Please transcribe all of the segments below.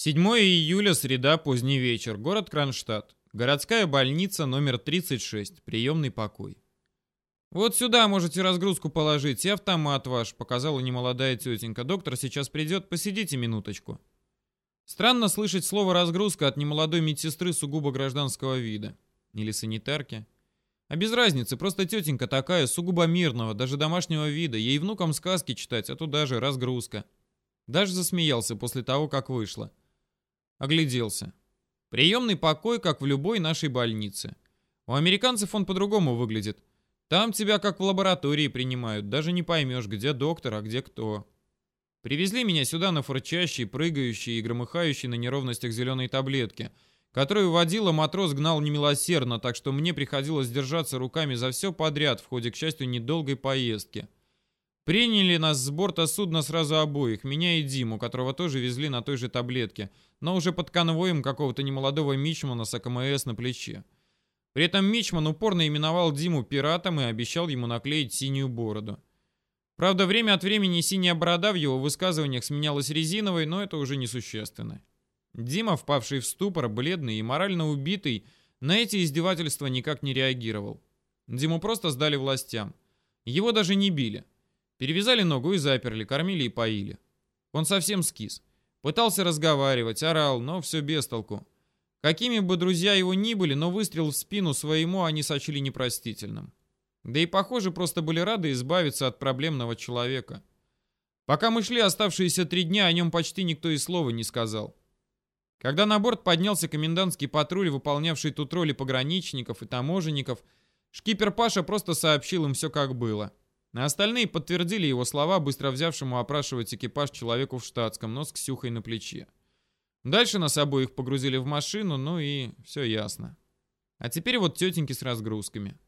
7 июля, среда, поздний вечер. Город Кронштадт. Городская больница номер 36. Приемный покой. «Вот сюда можете разгрузку положить и автомат ваш», — показала немолодая тетенька. «Доктор сейчас придет, посидите минуточку». Странно слышать слово «разгрузка» от немолодой медсестры сугубо гражданского вида. Или санитарки. А без разницы, просто тетенька такая, сугубо мирного, даже домашнего вида. Ей внукам сказки читать, а туда же разгрузка. Даже засмеялся после того, как вышла. Огляделся. Приемный покой, как в любой нашей больнице. У американцев он по-другому выглядит. Там тебя как в лаборатории принимают, даже не поймешь, где доктор, а где кто. Привезли меня сюда на фырчащей, прыгающей и громыхающей на неровностях зеленой таблетки, которую водила матрос гнал немилосердно, так что мне приходилось держаться руками за все подряд в ходе, к счастью, недолгой поездки. Приняли нас с борта судна сразу обоих, меня и Диму, которого тоже везли на той же таблетке, но уже под конвоем какого-то немолодого мичмана с АКМС на плече. При этом мичман упорно именовал Диму пиратом и обещал ему наклеить синюю бороду. Правда, время от времени синяя борода в его высказываниях сменялась резиновой, но это уже несущественно. Дима, впавший в ступор, бледный и морально убитый, на эти издевательства никак не реагировал. Диму просто сдали властям. Его даже не били. Перевязали ногу и заперли, кормили и поили. Он совсем скис. Пытался разговаривать, орал, но все без толку. Какими бы друзья его ни были, но выстрел в спину своему они сочли непростительным. Да и, похоже, просто были рады избавиться от проблемного человека. Пока мы шли оставшиеся три дня, о нем почти никто и слова не сказал. Когда на борт поднялся комендантский патруль, выполнявший тут роли пограничников и таможенников, шкипер Паша просто сообщил им все как было. А остальные подтвердили его слова, быстро взявшему опрашивать экипаж человеку в штатском, но с Ксюхой на плече. Дальше нас обоих погрузили в машину, ну и все ясно. А теперь вот тетеньки с разгрузками.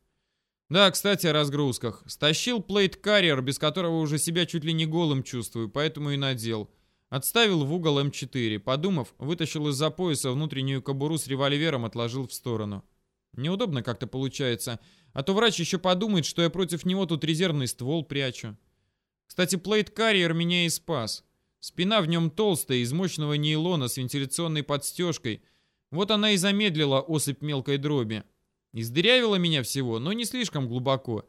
Да, кстати, о разгрузках. Стащил плейт-карьер, без которого уже себя чуть ли не голым чувствую, поэтому и надел. Отставил в угол М4. Подумав, вытащил из-за пояса внутреннюю кобуру с револьвером, отложил в сторону. Неудобно как-то получается. А то врач еще подумает, что я против него тут резервный ствол прячу. Кстати, плейт-карьер меня и спас. Спина в нем толстая, из мощного нейлона с вентиляционной подстежкой. Вот она и замедлила осыпь мелкой дроби. Издырявила меня всего, но не слишком глубоко.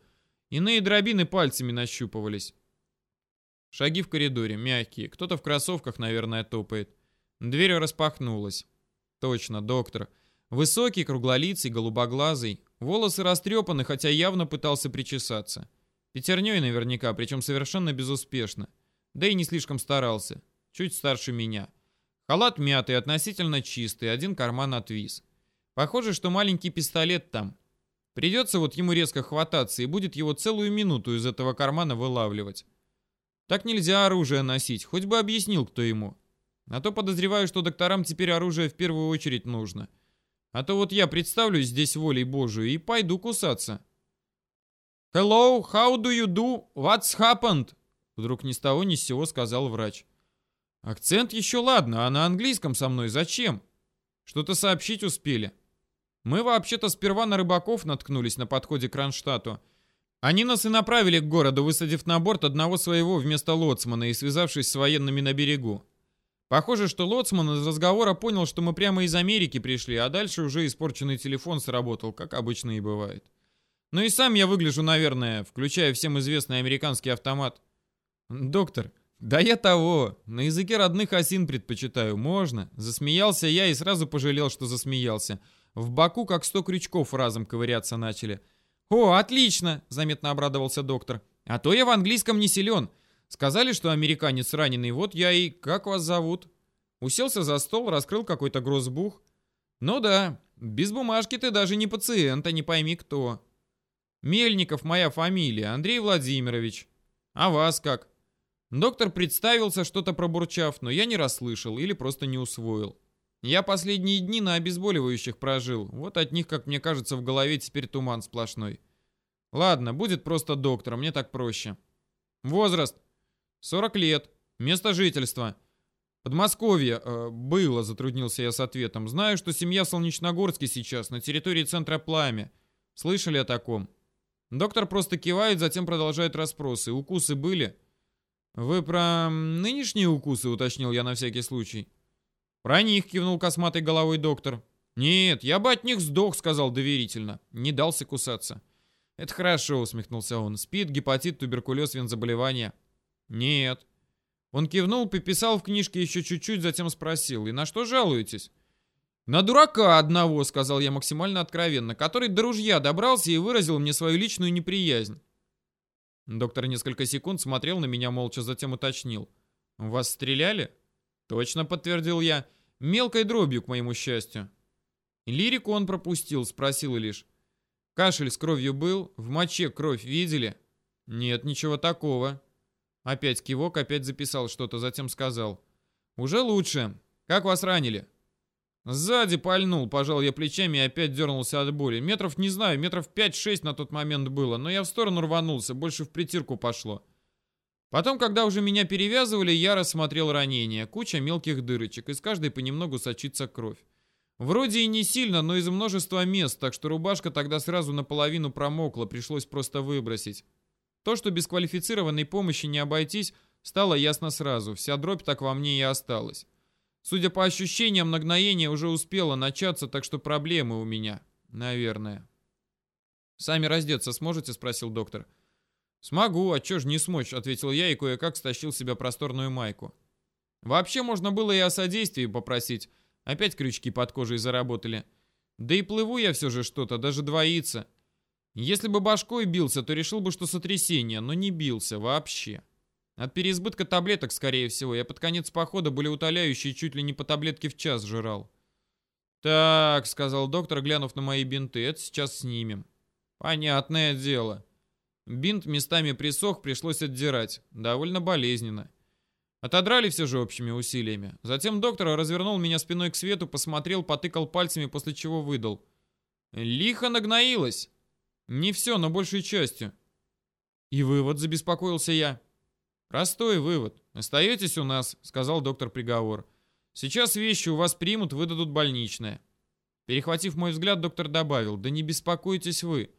Иные дробины пальцами нащупывались. Шаги в коридоре, мягкие. Кто-то в кроссовках, наверное, топает. Дверь распахнулась. Точно, доктор. Высокий, круглолицый, голубоглазый. Волосы растрепаны, хотя явно пытался причесаться. Пятерней наверняка, причем совершенно безуспешно. Да и не слишком старался. Чуть старше меня. Халат мятый, относительно чистый, один карман отвис. Похоже, что маленький пистолет там. Придется вот ему резко хвататься, и будет его целую минуту из этого кармана вылавливать. Так нельзя оружие носить, хоть бы объяснил, кто ему. А то подозреваю, что докторам теперь оружие в первую очередь нужно. А то вот я представлюсь здесь волей Божию и пойду кусаться. «Hello, how do you do? What's happened?» Вдруг ни с того ни с сего сказал врач. «Акцент еще ладно, а на английском со мной зачем? Что-то сообщить успели. Мы вообще-то сперва на рыбаков наткнулись на подходе к Кронштадту. Они нас и направили к городу, высадив на борт одного своего вместо лоцмана и связавшись с военными на берегу. Похоже, что Лоцман из разговора понял, что мы прямо из Америки пришли, а дальше уже испорченный телефон сработал, как обычно и бывает. Ну и сам я выгляжу, наверное, включая всем известный американский автомат. Доктор, да я того, на языке родных осин предпочитаю, можно. Засмеялся я и сразу пожалел, что засмеялся. В боку как сто крючков разом ковыряться начали. «О, отлично!» — заметно обрадовался доктор. «А то я в английском не силен. Сказали, что американец раненый, вот я и... Как вас зовут? Уселся за стол, раскрыл какой-то грозбух. Ну да, без бумажки ты даже не пациент, а не пойми кто. Мельников моя фамилия, Андрей Владимирович. А вас как? Доктор представился, что-то пробурчав, но я не расслышал или просто не усвоил. Я последние дни на обезболивающих прожил. Вот от них, как мне кажется, в голове теперь туман сплошной. Ладно, будет просто доктор, мне так проще. Возраст 40 лет. Место жительства. Подмосковье. Э, было, затруднился я с ответом. Знаю, что семья в Солнечногорске сейчас, на территории центра Пламя. Слышали о таком? Доктор просто кивает, затем продолжает расспросы. Укусы были? Вы про нынешние укусы, уточнил я на всякий случай. Про них кивнул косматой головой доктор. «Нет, я бы от них сдох», — сказал доверительно. Не дался кусаться. «Это хорошо», — усмехнулся он. «Спид, гепатит, туберкулез, вензаболевания». «Нет». Он кивнул, пописал в книжке еще чуть-чуть, затем спросил. «И на что жалуетесь?» «На дурака одного», — сказал я максимально откровенно, который до ружья добрался и выразил мне свою личную неприязнь. Доктор несколько секунд смотрел на меня молча, затем уточнил. «Вас стреляли?» «Точно», — подтвердил я. «Мелкой дробью, к моему счастью». Лирику он пропустил, спросил лишь. «Кашель с кровью был? В моче кровь видели?» «Нет, ничего такого». Опять кивок, опять записал что-то, затем сказал. «Уже лучше. Как вас ранили?» Сзади пальнул, пожал я плечами и опять дернулся от боли. Метров, не знаю, метров 5-6 на тот момент было, но я в сторону рванулся, больше в притирку пошло. Потом, когда уже меня перевязывали, я рассмотрел ранение. Куча мелких дырочек, из каждой понемногу сочится кровь. Вроде и не сильно, но из множества мест, так что рубашка тогда сразу наполовину промокла, пришлось просто выбросить. То, что без квалифицированной помощи не обойтись, стало ясно сразу. Вся дробь так во мне и осталась. Судя по ощущениям, нагноение уже успело начаться, так что проблемы у меня. Наверное. «Сами раздеться сможете?» — спросил доктор. «Смогу, а чё ж не смочь?» — ответил я и кое-как стащил себе просторную майку. Вообще можно было и о содействии попросить. Опять крючки под кожей заработали. Да и плыву я все же что-то, даже двоится. Если бы башкой бился, то решил бы, что сотрясение, но не бился вообще. От переизбытка таблеток, скорее всего. Я под конец похода были утоляющие чуть ли не по таблетке в час жрал. «Так», — сказал доктор, глянув на мои бинты, — «это сейчас снимем». «Понятное дело». Бинт местами присох, пришлось отдирать. Довольно болезненно. Отодрали все же общими усилиями. Затем доктор развернул меня спиной к свету, посмотрел, потыкал пальцами, после чего выдал. «Лихо нагноилось!» «Не все, но большей частью». «И вывод», — забеспокоился я. «Простой вывод. Остаетесь у нас», — сказал доктор приговор. «Сейчас вещи у вас примут, выдадут больничное». Перехватив мой взгляд, доктор добавил, «Да не беспокойтесь вы.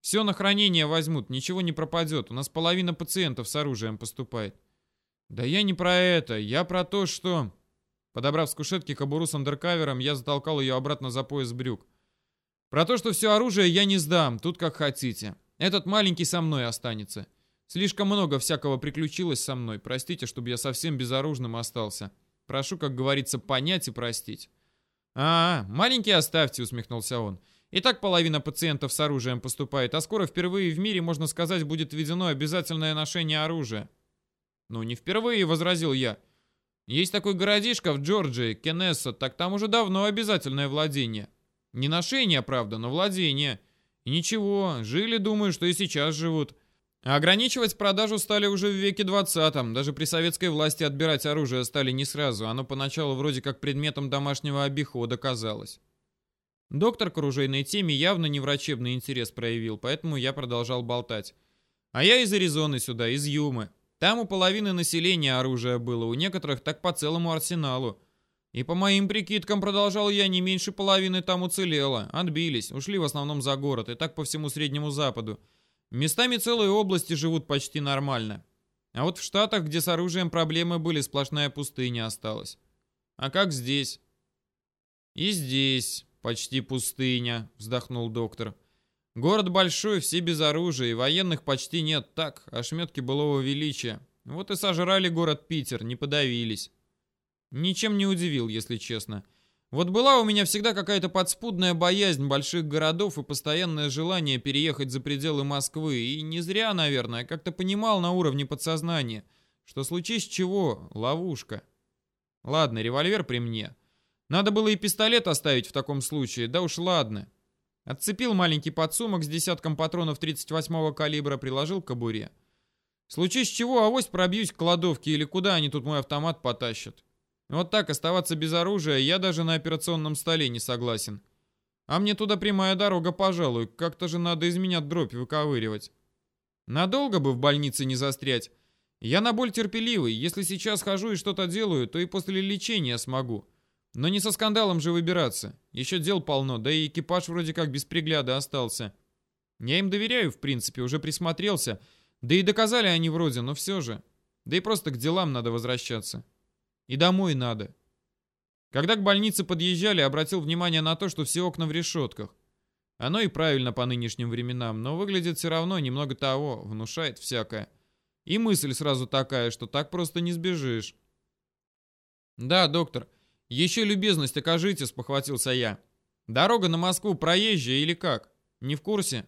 Все на хранение возьмут, ничего не пропадет. У нас половина пациентов с оружием поступает». «Да я не про это. Я про то, что...» Подобрав с кушетки кобуру с андеркавером, я затолкал ее обратно за пояс брюк. «Про то, что все оружие я не сдам, тут как хотите. Этот маленький со мной останется. Слишком много всякого приключилось со мной. Простите, чтобы я совсем безоружным остался. Прошу, как говорится, понять и простить. А, маленький оставьте, усмехнулся он. И так половина пациентов с оружием поступает, а скоро впервые в мире, можно сказать, будет введено обязательное ношение оружия. Ну, не впервые, возразил я. Есть такой городишко в Джорджии, Кеннесса, так там уже давно обязательное владение. Не ношение, правда, но владение. И ничего, жили, думаю, что и сейчас живут. А ограничивать продажу стали уже в веке 20 даже при советской власти отбирать оружие стали не сразу, оно поначалу вроде как предметом домашнего обихода казалось. Доктор к оружейной теме явно не врачебный интерес проявил, поэтому я продолжал болтать. А я из Аризоны сюда, из Юмы. Там у половины населения оружие было, у некоторых так по целому арсеналу. И по моим прикидкам, продолжал я, не меньше половины там уцелело. Отбились, ушли в основном за город, и так по всему Среднему Западу. Местами целые области живут почти нормально. А вот в Штатах, где с оружием проблемы были, сплошная пустыня осталась. А как здесь? И здесь почти пустыня, вздохнул доктор. Город большой, все без оружия, и военных почти нет, так, ошметки былого величия. Вот и сожрали город Питер, не подавились. Ничем не удивил, если честно. Вот была у меня всегда какая-то подспудная боязнь больших городов и постоянное желание переехать за пределы Москвы. И не зря, наверное, как-то понимал на уровне подсознания, что случись чего, ловушка. Ладно, револьвер при мне. Надо было и пистолет оставить в таком случае, да уж ладно. Отцепил маленький подсумок с десятком патронов 38-го калибра, приложил к кобуре. Случись чего, авось пробьюсь к кладовке или куда они тут мой автомат потащат. Вот так оставаться без оружия я даже на операционном столе не согласен. А мне туда прямая дорога, пожалуй. Как-то же надо из меня дробь выковыривать. Надолго бы в больнице не застрять. Я на боль терпеливый. Если сейчас хожу и что-то делаю, то и после лечения смогу. Но не со скандалом же выбираться. Еще дел полно, да и экипаж вроде как без пригляда остался. Я им доверяю, в принципе, уже присмотрелся. Да и доказали они вроде, но все же. Да и просто к делам надо возвращаться. И домой надо. Когда к больнице подъезжали, обратил внимание на то, что все окна в решетках. Оно и правильно по нынешним временам, но выглядит все равно немного того, внушает всякое. И мысль сразу такая, что так просто не сбежишь. «Да, доктор, еще любезность окажите», — спохватился я. «Дорога на Москву проезжая или как? Не в курсе?»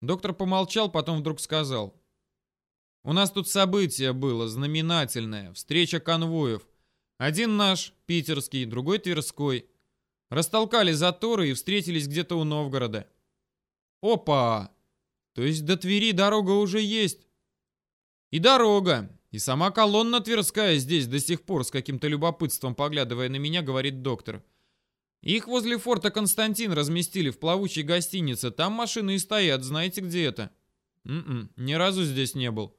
Доктор помолчал, потом вдруг сказал. «У нас тут событие было, знаменательное, встреча конвоев. Один наш, питерский, другой тверской. Растолкали заторы и встретились где-то у Новгорода. Опа! То есть до Твери дорога уже есть? И дорога, и сама колонна Тверская здесь до сих пор с каким-то любопытством поглядывая на меня, говорит доктор. Их возле форта Константин разместили в плавучей гостинице. Там машины и стоят, знаете где это? М-м, ни разу здесь не был.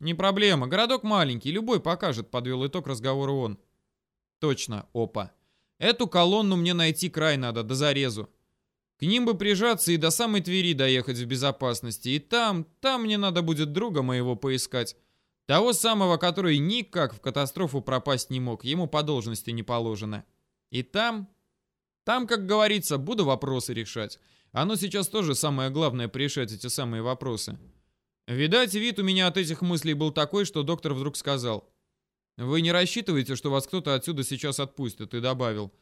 Не проблема, городок маленький, любой покажет, подвел итог разговора он. Точно, опа. Эту колонну мне найти край надо, до зарезу. К ним бы прижаться и до самой Твери доехать в безопасности. И там, там мне надо будет друга моего поискать. Того самого, который никак в катастрофу пропасть не мог, ему по должности не положено. И там, там, как говорится, буду вопросы решать. Оно сейчас тоже самое главное порешать эти самые вопросы. Видать, вид у меня от этих мыслей был такой, что доктор вдруг сказал. Вы не рассчитываете, что вас кто-то отсюда сейчас отпустит, и добавил.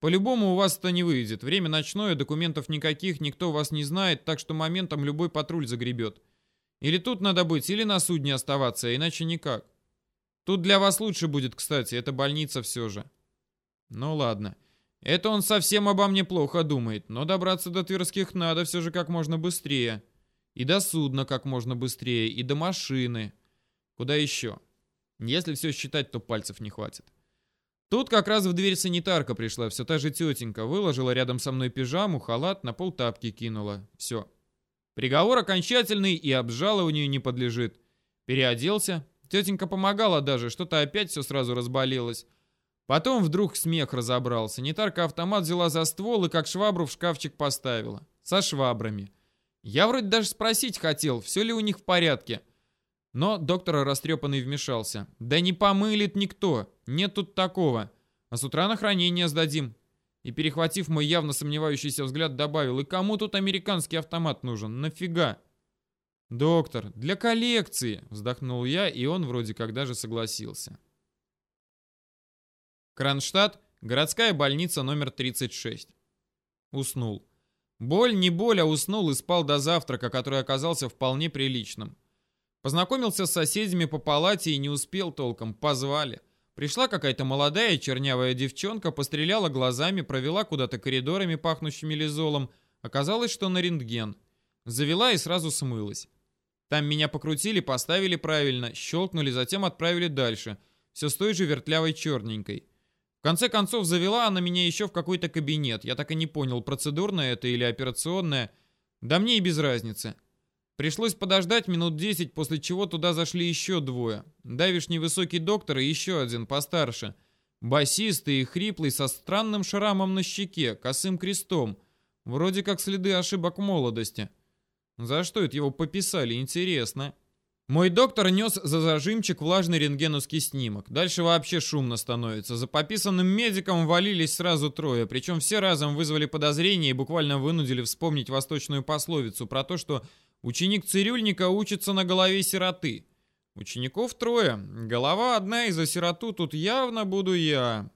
По-любому у вас это не выйдет. Время ночное, документов никаких, никто вас не знает, так что моментом любой патруль загребет. Или тут надо быть, или на судне оставаться, иначе никак. Тут для вас лучше будет, кстати, это больница все же. Ну ладно. Это он совсем обо мне плохо думает, но добраться до Тверских надо все же как можно быстрее. И до судна как можно быстрее, и до машины. Куда еще? Если все считать, то пальцев не хватит. Тут как раз в дверь санитарка пришла, все та же тетенька, выложила рядом со мной пижаму, халат, на пол тапки кинула. Все. Приговор окончательный и обжалованию не подлежит. Переоделся. Тетенька помогала даже, что-то опять все сразу разболелось. Потом вдруг смех разобрался. Санитарка автомат взяла за ствол и как швабру в шкафчик поставила. Со швабрами. Я вроде даже спросить хотел, все ли у них в порядке. Но доктор растрепанный вмешался. «Да не помылит никто. Нет тут такого. А с утра на хранение сдадим». И, перехватив мой явно сомневающийся взгляд, добавил, «И кому тут американский автомат нужен? Нафига?» «Доктор, для коллекции!» — вздохнул я, и он вроде как даже согласился. Кронштадт, городская больница номер 36. Уснул. Боль не боль, а уснул и спал до завтрака, который оказался вполне приличным. Познакомился с соседями по палате и не успел толком, позвали. Пришла какая-то молодая чернявая девчонка, постреляла глазами, провела куда-то коридорами, пахнущими лизолом. Оказалось, что на рентген. Завела и сразу смылась. Там меня покрутили, поставили правильно, щелкнули, затем отправили дальше. Все с той же вертлявой черненькой. В конце концов, завела она меня еще в какой-то кабинет. Я так и не понял, процедурное это или операционное. Да мне и без разницы. Пришлось подождать минут 10, после чего туда зашли еще двое. Давишний высокий доктор и еще один, постарше. Басистый и хриплый, со странным шрамом на щеке, косым крестом. Вроде как следы ошибок молодости. За что это его пописали, интересно. Мой доктор нес за зажимчик влажный рентгеновский снимок. Дальше вообще шумно становится. За пописанным медиком валились сразу трое. Причем все разом вызвали подозрения и буквально вынудили вспомнить восточную пословицу про то, что Ученик цирюльника учится на голове сироты. Учеников трое. Голова одна, и за сироту тут явно буду я.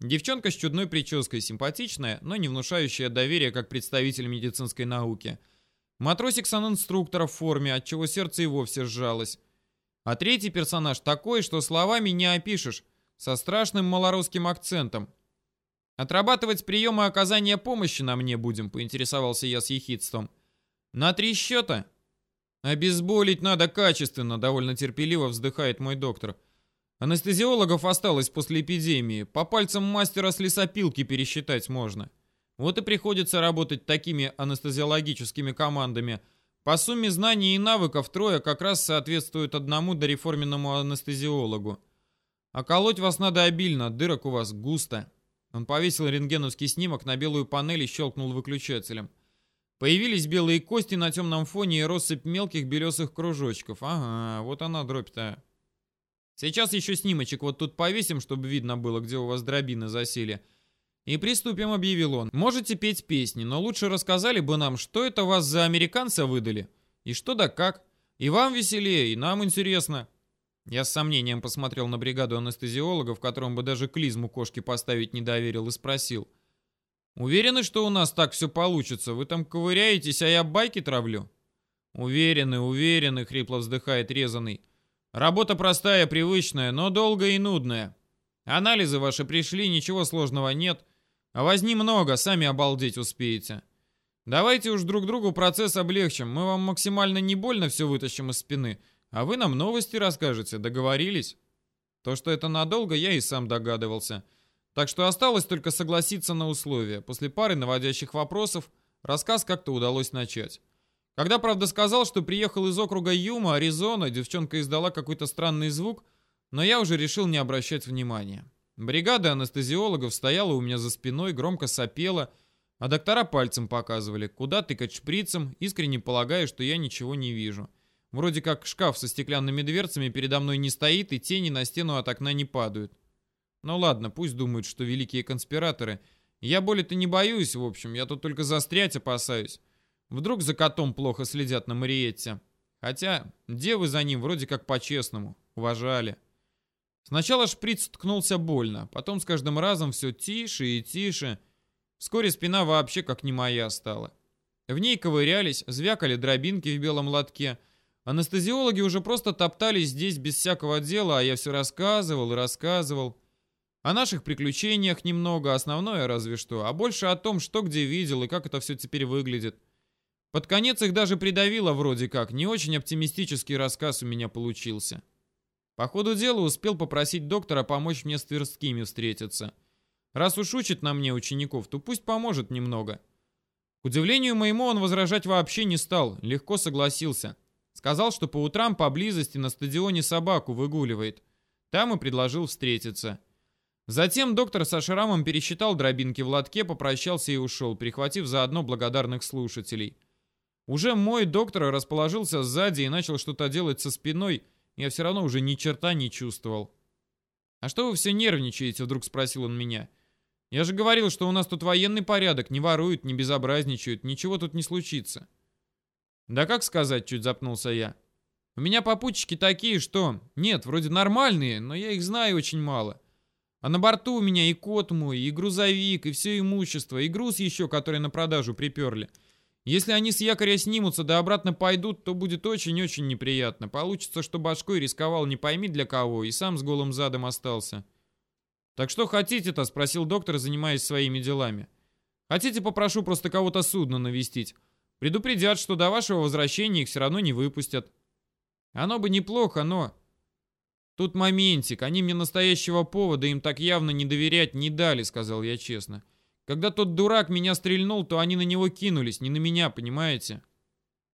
Девчонка с чудной прической, симпатичная, но не внушающая доверия как представитель медицинской науки. Матросик-санинструктор в форме, от чего сердце и вовсе сжалось. А третий персонаж такой, что словами не опишешь, со страшным малорусским акцентом. «Отрабатывать приемы оказания помощи на мне будем», — поинтересовался я с ехидством. На три счета? Обезболить надо качественно, довольно терпеливо вздыхает мой доктор. Анестезиологов осталось после эпидемии. По пальцам мастера с лесопилки пересчитать можно. Вот и приходится работать такими анестезиологическими командами. По сумме знаний и навыков трое как раз соответствуют одному дореформенному анестезиологу. А колоть вас надо обильно, дырок у вас густо. Он повесил рентгеновский снимок на белую панель и щелкнул выключателем. Появились белые кости на темном фоне и россыпь мелких белесых кружочков. Ага, вот она дробь-то. Сейчас еще снимочек вот тут повесим, чтобы видно было, где у вас дробины засели. И приступим, объявил он. Можете петь песни, но лучше рассказали бы нам, что это вас за американца выдали. И что да как. И вам веселее, и нам интересно. Я с сомнением посмотрел на бригаду анестезиологов, которым бы даже клизму кошки поставить не доверил, и спросил. «Уверены, что у нас так все получится? Вы там ковыряетесь, а я байки травлю?» «Уверены, уверены», — хрипло вздыхает резаный. «Работа простая, привычная, но долгая и нудная. Анализы ваши пришли, ничего сложного нет. А возни много, сами обалдеть успеете. Давайте уж друг другу процесс облегчим. Мы вам максимально не больно все вытащим из спины, а вы нам новости расскажете. Договорились?» То, что это надолго, я и сам догадывался. Так что осталось только согласиться на условия. После пары наводящих вопросов рассказ как-то удалось начать. Когда, правда, сказал, что приехал из округа Юма, Аризона, девчонка издала какой-то странный звук, но я уже решил не обращать внимания. Бригада анестезиологов стояла у меня за спиной, громко сопела, а доктора пальцем показывали, куда тыкать шприцем, искренне полагая, что я ничего не вижу. Вроде как шкаф со стеклянными дверцами передо мной не стоит, и тени на стену от окна не падают. Ну ладно, пусть думают, что великие конспираторы. Я боли-то не боюсь, в общем, я тут только застрять опасаюсь. Вдруг за котом плохо следят на Мариетте. Хотя девы за ним вроде как по-честному, уважали. Сначала шприц ткнулся больно, потом с каждым разом все тише и тише. Вскоре спина вообще как не моя стала. В ней ковырялись, звякали дробинки в белом лотке. Анестезиологи уже просто топтались здесь без всякого дела, а я все рассказывал и рассказывал. О наших приключениях немного, основное разве что, а больше о том, что где видел и как это все теперь выглядит. Под конец их даже придавило вроде как, не очень оптимистический рассказ у меня получился. По ходу дела успел попросить доктора помочь мне с Тверскими встретиться. Раз уж учит на мне учеников, то пусть поможет немного. К удивлению моему он возражать вообще не стал, легко согласился. Сказал, что по утрам поблизости на стадионе собаку выгуливает. Там и предложил встретиться. Затем доктор со шрамом пересчитал дробинки в лотке, попрощался и ушел, прихватив заодно благодарных слушателей. Уже мой доктор расположился сзади и начал что-то делать со спиной, я все равно уже ни черта не чувствовал. «А что вы все нервничаете?» — вдруг спросил он меня. «Я же говорил, что у нас тут военный порядок, не воруют, не безобразничают, ничего тут не случится». «Да как сказать?» — чуть запнулся я. «У меня попутчики такие, что... Нет, вроде нормальные, но я их знаю очень мало. А на борту у меня и кот мой, и грузовик, и все имущество, и груз еще, который на продажу приперли. Если они с якоря снимутся да обратно пойдут, то будет очень-очень неприятно. Получится, что башкой рисковал не пойми для кого, и сам с голым задом остался. «Так что хотите-то?» — спросил доктор, занимаясь своими делами. «Хотите, попрошу просто кого-то судно навестить. Предупредят, что до вашего возвращения их все равно не выпустят. Оно бы неплохо, но...» «Тут моментик. Они мне настоящего повода им так явно не доверять не дали», — сказал я честно. Когда тот дурак меня стрельнул, то они на него кинулись, не на меня, понимаете?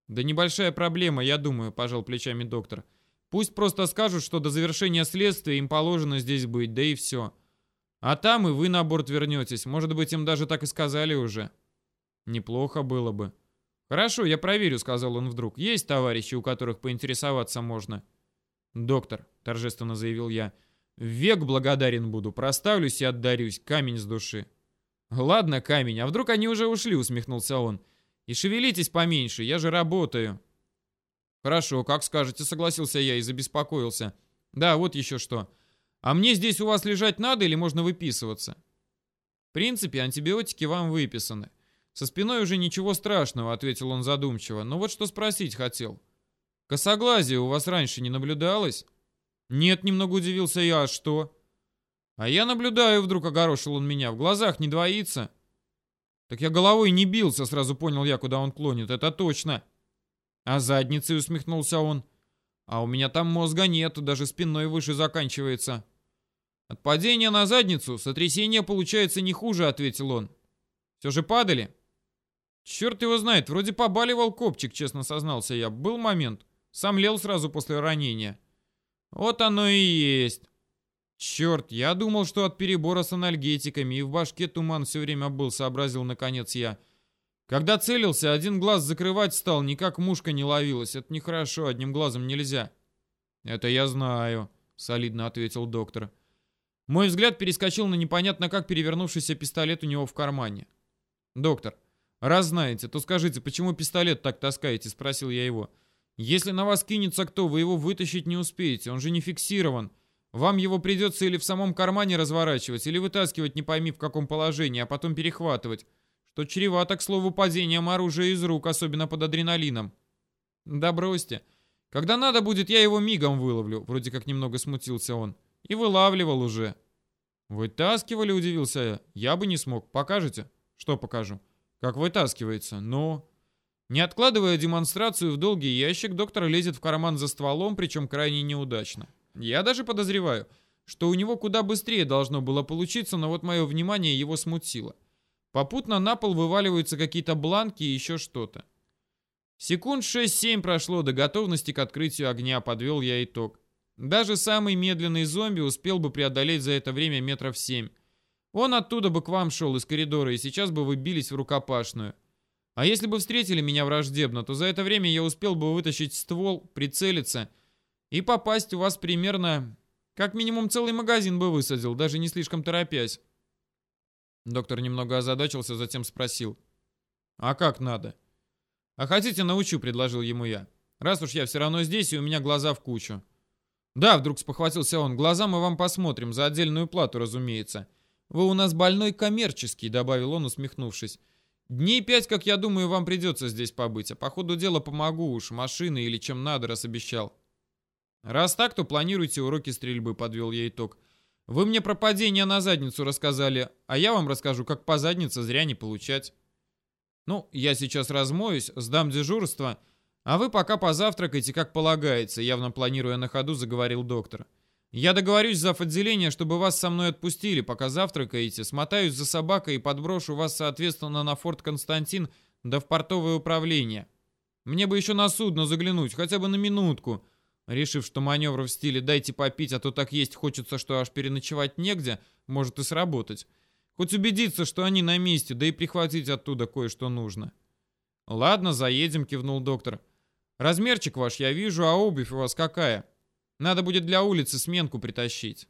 Да небольшая проблема, я думаю, пожал плечами доктор. Пусть просто скажут, что до завершения следствия им положено здесь быть, да и все. А там и вы на борт вернетесь. Может быть, им даже так и сказали уже. Неплохо было бы. Хорошо, я проверю, сказал он вдруг. Есть товарищи, у которых поинтересоваться можно. Доктор, торжественно заявил я, век благодарен буду, проставлюсь и отдарюсь, камень с души. «Ладно, камень, а вдруг они уже ушли?» — усмехнулся он. «И шевелитесь поменьше, я же работаю». «Хорошо, как скажете», — согласился я и забеспокоился. «Да, вот еще что. А мне здесь у вас лежать надо или можно выписываться?» «В принципе, антибиотики вам выписаны. Со спиной уже ничего страшного», — ответил он задумчиво. «Но вот что спросить хотел. Косоглазие у вас раньше не наблюдалось?» «Нет», — немного удивился я, «а что?» А я наблюдаю, вдруг огорошил он меня. В глазах не двоится. Так я головой не бился, сразу понял я, куда он клонит. Это точно. А задницей усмехнулся он. А у меня там мозга нету, даже спиной выше заканчивается. От падения на задницу сотрясение получается не хуже, ответил он. Все же падали? Черт его знает, вроде побаливал копчик, честно сознался я. Был момент. Сам лел сразу после ранения. Вот оно и есть. «Черт, я думал, что от перебора с анальгетиками и в башке туман все время был», — сообразил наконец я. «Когда целился, один глаз закрывать стал, никак мушка не ловилась. Это нехорошо, одним глазом нельзя». «Это я знаю», солидно ответил доктор. Мой взгляд перескочил на непонятно как перевернувшийся пистолет у него в кармане. «Доктор, раз знаете, то скажите, почему пистолет так таскаете?» — спросил я его. «Если на вас кинется кто, вы его вытащить не успеете, он же не фиксирован. Вам его придется или в самом кармане разворачивать, или вытаскивать не пойми в каком положении, а потом перехватывать, что чревато, к слову, падением оружия из рук, особенно под адреналином». «Да бросьте. Когда надо будет, я его мигом выловлю», — вроде как немного смутился он. И вылавливал уже. Вытаскивали, удивился я. Я бы не смог. Покажете? Что покажу? Как вытаскивается? Ну... Не откладывая демонстрацию в долгий ящик, доктор лезет в карман за стволом, причем крайне неудачно. Я даже подозреваю, что у него куда быстрее должно было получиться, но вот мое внимание его смутило. Попутно на пол вываливаются какие-то бланки и еще что-то. Секунд 6-7 прошло до готовности к открытию огня, подвел я итог. Даже самый медленный зомби успел бы преодолеть за это время метров семь. Он оттуда бы к вам шел из коридора, и сейчас бы вы бились в рукопашную. А если бы встретили меня враждебно, то за это время я успел бы вытащить ствол, прицелиться и попасть у вас примерно... Как минимум целый магазин бы высадил, даже не слишком торопясь. Доктор немного озадачился, затем спросил. «А как надо?» «А хотите, научу», — предложил ему я. «Раз уж я все равно здесь, и у меня глаза в кучу». «Да», — вдруг спохватился он, — «глаза мы вам посмотрим, за отдельную плату, разумеется». «Вы у нас больной коммерческий», — добавил он, усмехнувшись. «Дней пять, как я думаю, вам придется здесь побыть, а по ходу дела помогу уж, машины или чем надо, раз обещал». «Раз так, то планируйте уроки стрельбы», — подвел я итог. «Вы мне про падение на задницу рассказали, а я вам расскажу, как по заднице зря не получать». «Ну, я сейчас размоюсь, сдам дежурство», — «А вы пока позавтракайте, как полагается», явно планируя на ходу, заговорил доктор. «Я договорюсь зав. отделения, чтобы вас со мной отпустили, пока завтракаете, смотаюсь за собакой и подброшу вас, соответственно, на форт Константин да в портовое управление. Мне бы еще на судно заглянуть, хотя бы на минутку». Решив, что маневр в стиле «дайте попить, а то так есть хочется, что аж переночевать негде», может и сработать. Хоть убедиться, что они на месте, да и прихватить оттуда кое-что нужно. «Ладно, заедем», — кивнул доктор. Размерчик ваш я вижу, а обувь у вас какая? Надо будет для улицы сменку притащить.